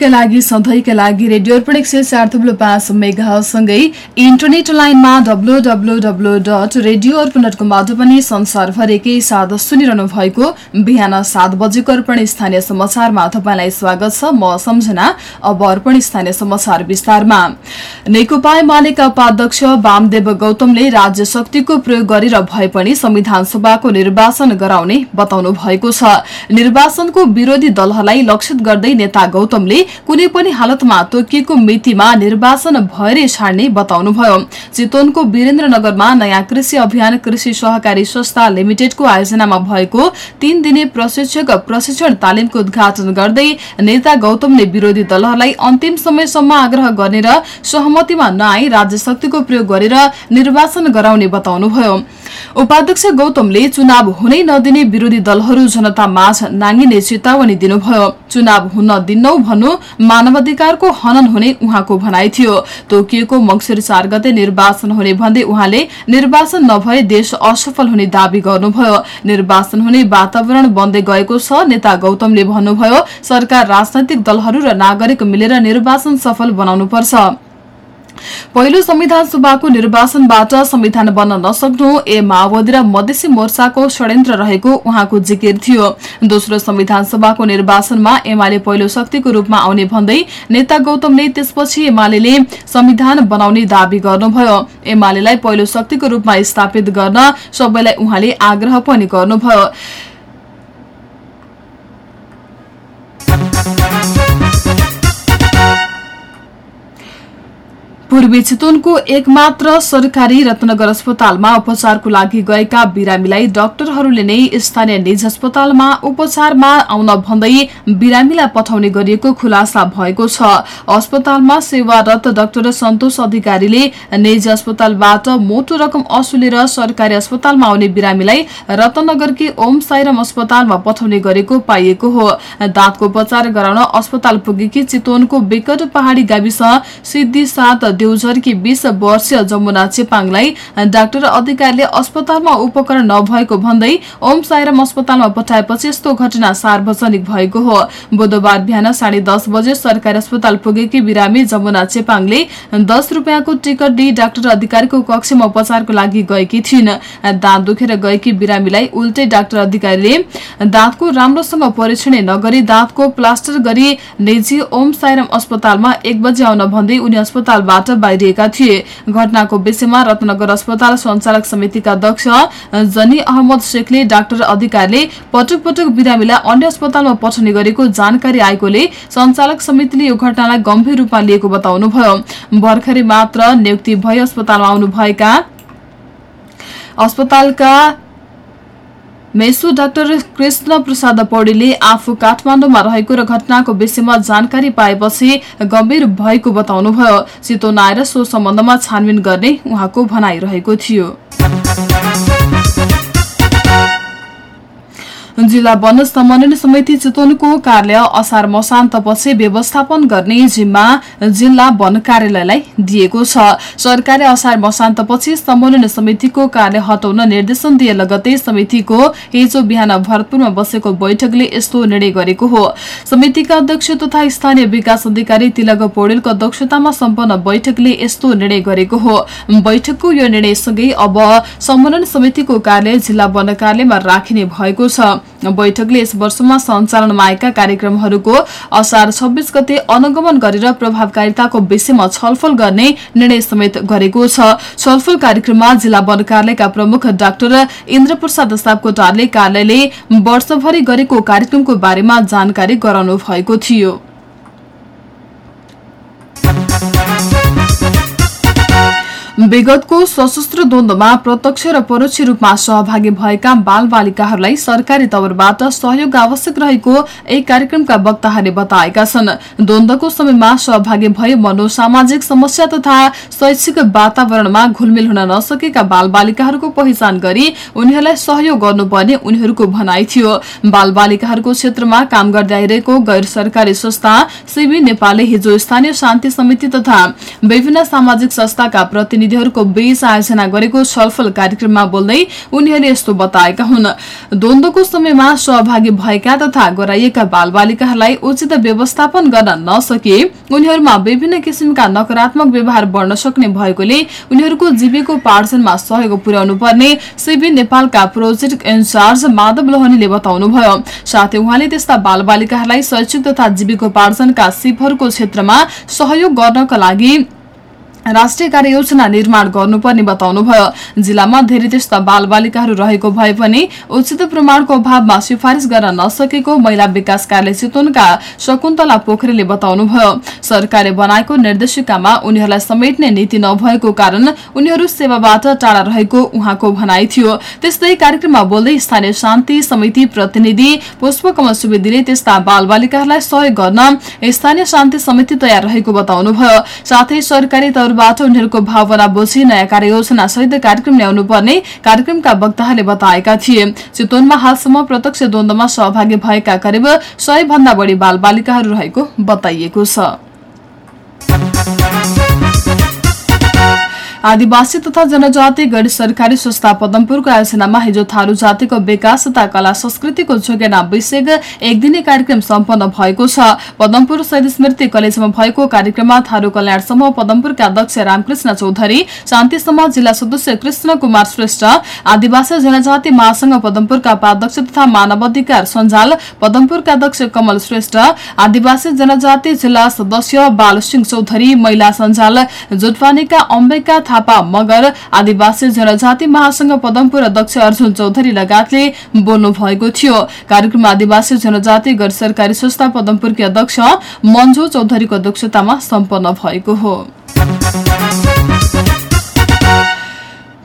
सबैका लागि सधैँका लागि रेडियो अर्पण एक सय चार थुप्रो पाँच मेगासँगै इन्टरनेट लाइनमा W W W dot radio Arpan dot कमबाट पनि संसारभरिकै साथ सुनिरहनु भएको बिहान सात बजेको अर्पण स्थानीय समाचारमा तपाईँलाई स्वागत छ। म सम्झना अब अर्पण स्थानीय समाचार विस्तारमा। नेकपा एमालेका उपाध्यक्ष वामदेव गौतमले राज्य शक्तिको प्रयोग गरेर भए पनि संविधान सभाको निर्वाचन गराउने बताउनु भएको छ। निर्वाचनको विरोधी दलहरूलाई लक्षित गर्दै नेता गौतमले कुनै पनि हालतमा तोकिएको मितिमा निर्वाचन भएरै छाड्ने बताउनुभयो। चितवनको वीरेन्द्रनगरमा नयाँ कृषि अभियान कृषि सहकारी संस्था लिमिटेडको आयोजनामा भएको तीन दिने प्रशिक्षक प्रशिक्षण तालिमको उद्घाटन गर्दै नेता गौतमले विरोधी दलहरूलाई अन्तिम समयसम्म आग्रह गर्ने र सहमतिमा नआई राज्य शक्तिको प्रयोग गरेर निर्वाचन गराउने बताउनुभयो। उपाध्यक्ष गौतमले चुनाव हुनै नदिने विरोधी दलहरू जनता माझ नाङ्गिने चेतावनी दिनुभयो। चुनाव हुन दिन्नौ भन्नु मानवाधिकारको हनन हुने उहाँको भनाइ थियो। तोकिएको मंगिर चार गते निर्वाचन हुने भन्दै उहाँले निर्वाचन नभए देश असफल हुने दावी गर्नुभयो। निर्वाचन हुने वातावरण बन्दै गएको छ नेता गौतमले भन्नुभयो सरकार राजनैतिक दलहरू र नागरिक मिलेर निर्वाचन सफल बनाउनुपर्छ। पहिलो संविधान सभाको निर्वाचनबाट संविधान बन्न नसक्नु ए माओवादी र मधेसी मोर्चाको षड्यन्त्र रहेको उहाँको जिकिर थियो। दोस्रो संविधान सभाको निर्वाचनमा एमाले पहिलो शक्तिको रूपमा आउने भन्दै नेता गौतमले त्यसपछि एमाले संविधान बनाउने दावी गर्नुभयो। एमालेलाई पहिलो शक्तिको रूपमा स्थापित गर्न सबैलाई उहाँले आग्रह पनि गर्नुभयो। पूर्वी चितवनको एकमात्र सरकारी रत्नगर अस्पतालमा उपचारको लागि गएका बिरामीलाई डाक्टरहरूले नै स्थानीय निज अस्पतालमा उपचारमा आउन भन्दै बिरामीलाई पठाउने गरिएको खुलासा भएको छ। अस्पतालमा सेवारत डाक्टर सन्तोष अधिकारीले निज अस्पतालबाट मोटो रकम असुलेर सरकारी अस्पतालमा आउने बिरामीलाई रत्नगरकी ओम साइरम अस्पतालमा पठाउने गरेको पाइएको हो। दाँतको उपचार गराउन अस्पताल पुगेकी चितवनको विकट पहाड़ी गाविस सिद्धि सात देउझरकी बीस वर्षीय जमुना चेपाङलाई डाक्टर अधिकारीले अस्पतालमा उपकरण नभएको भन्दै ओम साइरम अस्पतालमा पठाएपछि यस्तो घटना सार्वजनिक भएको हो। बुधबार बिहान साढे बजे सरकारी अस्पताल पुगेकी बिरामी जमुना चेपाङले दस रुपियाँको टिकट दिई डाक्टर अधिकारीको कक्षमा उपचारको लागि गएकी थिइन्। दाँत दुखेर गएकी बिरामीलाई उल्टै डाक्टर अधिकारीले दाँतको राम्रोसँग परीक्षण नगरी दाँतको प्लास्टर गरी निजी ओम साइरम अस्पतालमा एक बजे आउन भन्दै उनी अस्पतालबाट बाहिरिएका थिए। घटनाको विषयमा रत्नगर अस्पताल संचालक समितिका अध्यक्ष जनी अहमद शेखले डाक्टर अधिकारीले पटक पटक बिरामीलाई अन्य अस्पतालमा पठाउने गरेको जानकारी आएकोले संचालक समितिले यो घटनालाई गम्भीर रूपमा लिएको बताउनुभयो। भर्खरै मात्र नियुक्ति भई अस्पतालमा आउनुभएका अस्पतालका मेसो डाक्टर कृष्ण प्रसाद पौडेलले आफू काठमाडौँमा रहेको र घटनाको विषयमा जानकारी पाएपछि गम्भीर भएको बताउनुभयो। चितवन आएर सो सम्बन्धमा छानबिन गर्ने उहाँको भनाइरहेको थियो। जिल्ला वन समन्वय समिति चितवनको कार्य असार मसान्तपछि व्यवस्थापन गर्ने जिम्मा जिल्ला वन कार्यालयलाई दिएको छ। सरकारले असार मसान्तपछि समन्वय समितिको कार्य हटाउन निर्देशन दिए लगतै समितिको हिजो बिहान भरतपुरमा बसेको बैठकले यस्तो निर्णय गरेको हो। समितिका अध्यक्ष तथा स्थानीय विकास अधिकारी तिलक पौडेलको अध्यक्षतामा सम्पन्न बैठकले यस्तो निर्णय गरेको हो। बैठकको यो निर्णयसँगै अब समन्वय समितिको कार्य जिल्ला वन कार्यालयमा राखिने भएको छ। बैठकले यस वर्षमा सञ्चालनमा आएका कार्यक्रमहरूको असार छब्बीस गते अनुगमन गरेर प्रभावकारिताको विषयमा छलफल गर्ने निर्णय समेत गरेको छलफल कार्यक्रममा जिल्ला वन कार्यालयका प्रमुख डाक्टर इन्द्र प्रसाद सापकोटाले कार्यालयले वर्षभरि गरेको कार्यक्रमको बारेमा जानकारी गराउनु भएको थियो। विगतको सशस्त्र द्वन्द्वमा प्रत्यक्ष र परोक्ष रूपमा सहभागी भएका बाल बालिकाहरूलाई सरकारी तवरबाट सहयोग आवश्यक रहेको एक कार्यक्रमका वक्ताहरूले बताएका छन्। द्वन्द्वको समयमा सहभागी भए मनोसामाजिक समस्या तथा शैक्षिक वातावरणमा घुलमिल हुन नसकेका बाल बालिकाहरूको पहिचान गरी उनीहरूलाई सहयोग गर्नुपर्ने उनीहरूको भनाइ थियो। बाल बालिकाहरूको क्षेत्रमा काम गर्दै आइरहेको गैर सरकारी संस्था सिबी नेपालले हिजो स्थानीय शान्ति समिति तथा विभिन्न सामाजिक संस्थाका प्रतिनिधि प्रतिनिधिहरूको बीच आयोजना गरेको छलफल कार्यक्रममा बोल्दै उनीहरूले यस्तो बताएका हुन्। द्वन्दको समयमा सहभागी भएका तथा गराइएका बालबालिकाहरूलाई उचित व्यवस्थापन गर्न नसके उनीहरूमा विभिन्न किसिमका नकारात्मक व्यवहार बढ्न सक्ने भएकोले उनीहरूको जीविकोपार्जनमा सहयोग पुर्याउनु पर्ने सिबी नेपालका प्रोजेक्ट इन्चार्ज माधव लोहनीले बताउनुभयो। साथै उहाँले त्यस्ता बालबालिकाहरूलाई शैक्षिक तथा जीविकोपार्जनका सिपहरूको क्षेत्रमा सहयोग गर्नका लागि राष्ट्रिय कार्ययोजना निर्माण गर्नुपर्ने बताउनुभयो। जिल्लामा धेरै त्यस्ता बालबालिकाहरू रहेको भए पनि उचित प्रमाणको अभावमा सिफारिस गर्न नसकेको महिला विकास कार्यालय चितवनका शकुन्तला पोखरेलले बताउनुभयो। सरकारले बनाएको निर्देशिकामा उनीहरूलाई समेट्ने नीति नभएको कारण उनीहरू सेवाबाट टाढा रहेको उहाँको भनाइ थियो। त्यस्तै कार्यक्रममा बोल्दै स्थानीय शान्ति समिति प्रतिनिधि पुष्पकमल सुवेदीले त्यस्ता बालबालिकाहरूलाई सहयोग गर्न स्थानीय शान्ति समिति तयार रहेको बताउनुभयो। साथै सरकारी तौरबाट उनीहरूको भावना बुझी नयाँ कार्ययोजना सहित कार्यक्रम ल्याउनु पर्ने कार्यक्रमका वक्ताहरूले बताएका थिए। चितवनमा हालसम्म प्रत्यक्ष द्वन्दमा सहभागी भएका करिब सय भन्दा बढी बाल रहेको बताइएको छ। आदिवासी तथा जनजाति गैर सरकारी संस्था पदमपुरको आयोजनामा हिजो थारू जातिको विकास तथा कला संस्कृतिको जोगेना विषय एक दिने कार्यक्रम सम्पन्न भएको छ। पदमपुर शहीद स्मृति कलेजमा भएको कार्यक्रममा थारू कल्याण समूह पदमपुरका अध्यक्ष रामकृष्ण चौधरी शान्ति समाज जिल्ला सदस्य कृष्ण कुमार श्रेष्ठ आदिवासी जनजाति महासंघ पदमपुरका उपाध्यक्ष तथा मानव अधिकार सञ्जाल पदमपुरका अध्यक्ष कमल श्रेष्ठ आदिवासी जनजाति जिल्ला सदस्य बालसिंह चौधरी महिला सञ्जाल जुटवानीका अम्बिका थापा। मगर आदिवासी जनजाति महासंघ पदमपुर अध्यक्ष अर्जुन चौधरी लगायतले बोल्नु भएको थियो। कार्यक्रममा आदिवासी जनजाति गैर सरकारी संस्था पदमपुरकी अध्यक्ष मन्जु चौधरीको अध्यक्षतामा सम्पन्न भएको हो।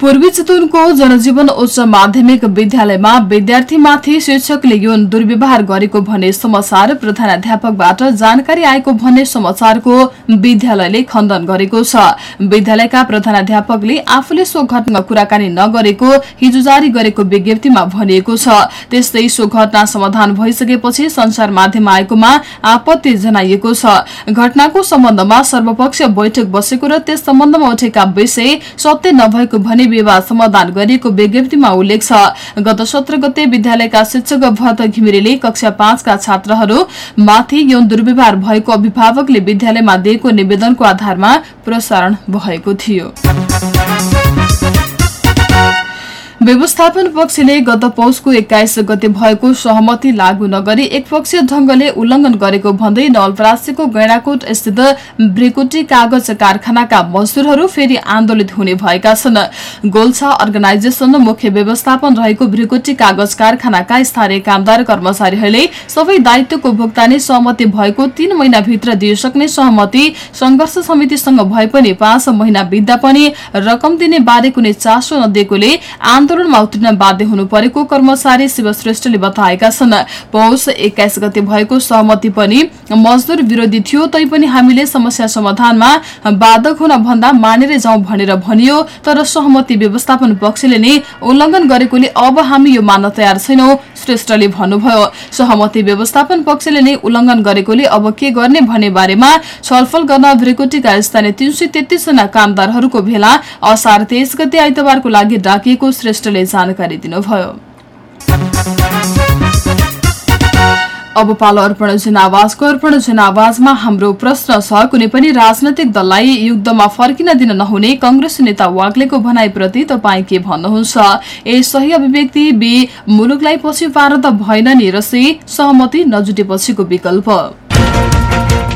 पूर्वी चितवनको जनजीवन उच्च माध्यमिक विद्यालयमा विद्यार्थीमाथि शिक्षकले यौन दुर्व्यवहार गरेको भन्ने समाचार प्रधानाध्यापकबाट जानकारी आएको भन्ने समाचारको विद्यालयले खण्डन गरेको छ। विद्यालयका प्रधानाध्यापकले आफूले सो घटना कुराकानी नगरेको हिजो जारी गरेको विज्ञप्तिमा भनिएको छ। त्यस्तै सो घटना समाधान भइसकेपछि संचार माध्यम आएकोमा आपत्ति जनाइएको छ। घटनाको सम्बन्धमा सर्वपक्षीय बैठक बसेको र त्यस सम्बन्धमा उठेका विषय सत्य नभएको भने विवाद समाधान गरिएको विज्ञप्तिमा उल्लेख छ। गत सत्र गते विद्यालयका शिक्षक भरत घिमिरेले कक्षा पाँचका छात्रहरू माथि यौन दुर्व्यवहार भएको अभिभावकले विद्यालयमा दिएको निवेदनको आधारमा प्रसारण भएको थियो। व्यवस्थापन पक्षले गत पौषको एक्काइस गते भएको सहमति लागू नगरी एकपक्षीय ढंगले उल्लंघन गरेको भन्दै नवलपरासीको गैडाकोट स्थित ब्रिकुटी कागज कारखानाका मजदुरहरू फेरि आन्दोलित हुने भएका छन्। गोल्छा अर्गनाइजेशन मुख्य व्यवस्थापन रहेको ब्रिकुटी कागज कारखानाका स्थानीय कामदार कर्मचारीहरूले सबै दायित्वको भुक्तानी सहमति भएको तीन महिनाभित्र दिइसक्ने सहमति संघर्ष समितिसँग भए पनि पाँच महिना बित्दा पनि रकम दिने बारे कुनै चासो नदिएकोले आन्दोलनमा उत्रिन बाध्य हुनु परेको कर्मचारी शिव श्रेष्ठले बताएका छन्। पौष एक्काइस गते भएको सहमति पनि मजदुर विरोधी थियो तैपनि हामीले समस्या समाधानमा बाधक हुन भन्दा मानेर जाउँ भनेर भनियो तर सहमति व्यवस्थापन पक्षले नै उल्लंघन गरेकोले अब हामी यो मान्न तयार छैनौ श्रेष्ठले भन्नुभयो। सहमति व्यवस्थापन पक्षले नै उल्लंघन गरेकोले अब के गर्ने भन्ने बारेमा छलफल गर्न भ्रेकोटीका स्थानीय तीन सय तेत्तीसजना कामदारहरूको भेला। असार तेइस गते आइतबारको लागि डाकिएको श्रेष्ठ श्रेष्ठले जानकारी दिनुभयो अब पालो अर्पण जनावाजको अर्पण जनावाजमा हाम्रो प्रश्न छ कुनै पनि राजनैतिक दललाई युद्धमा फर्किन दिन नहुने कंग्रेस नेता वाग्लेको भनाइप्रति तपाईँ के भन्नुहुन्छ? ए सही अभिव्यक्ति बी मुलुकलाई पछि पार त भएन नि र सहमति नजुटेपछिको विकल्प।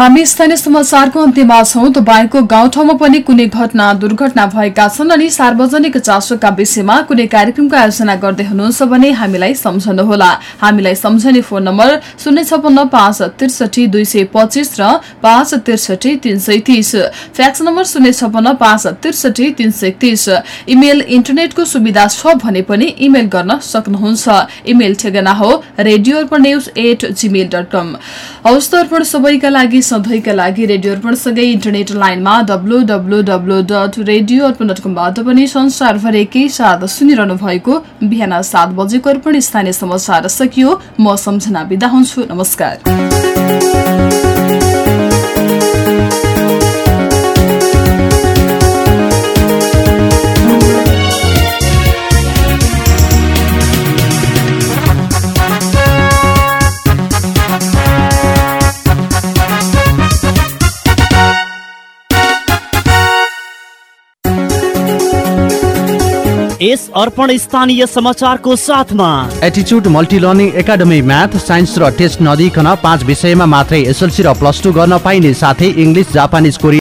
हामी स्थानीय समाचारको अन्त्यमा छौं। तपाईँको गाउँठाउँमा पनि कुनै घटना दुर्घटना भएका छन् अनि सार्वजनिक चासोका विषयमा कुनै कार्यक्रमको आयोजना गर्दै हुनुहुन्छ भने हामीलाई सम्झनुहोला। हामीलाई सम्झने फोन नम्बर शून्य छपन्न पाँच त्रिसठी दुई सय पच्चिस र पाँच त्रिसठी तीन सय तीस। फ्याक्स नम्बर शून्य छपन्न पाँच त्रिसठी तीन सय तीस इमेल इन्टरनेटको सुविधा छ भने पनि इमेल गर्न सक्नुहुन्छ। इमेल ठेगाना हो रेडियो अर्पण सबैका लागि सधैँका लागि रेडियो अर्पणसँगै इन्टरनेट लाइनमा W W W dot radio Arpan dot कमबाट पनि संसारभरिकै साथ सुनिरहनु भएको बिहान सात बजेको अर्पण स्थानीय समाचार सकियो। म सम्झना बिदा हुन्छु। नमस्कार। यस अर्पण स्थानीय समाचारको साथमा। एटिच्युड multi learning academy math science र टेस्ट नदिकन पाँच विषयमा मात्रै एसएलसी र प्लस टू गर्न पाइने साथै इङ्ग्लिस जापानिज कोरियन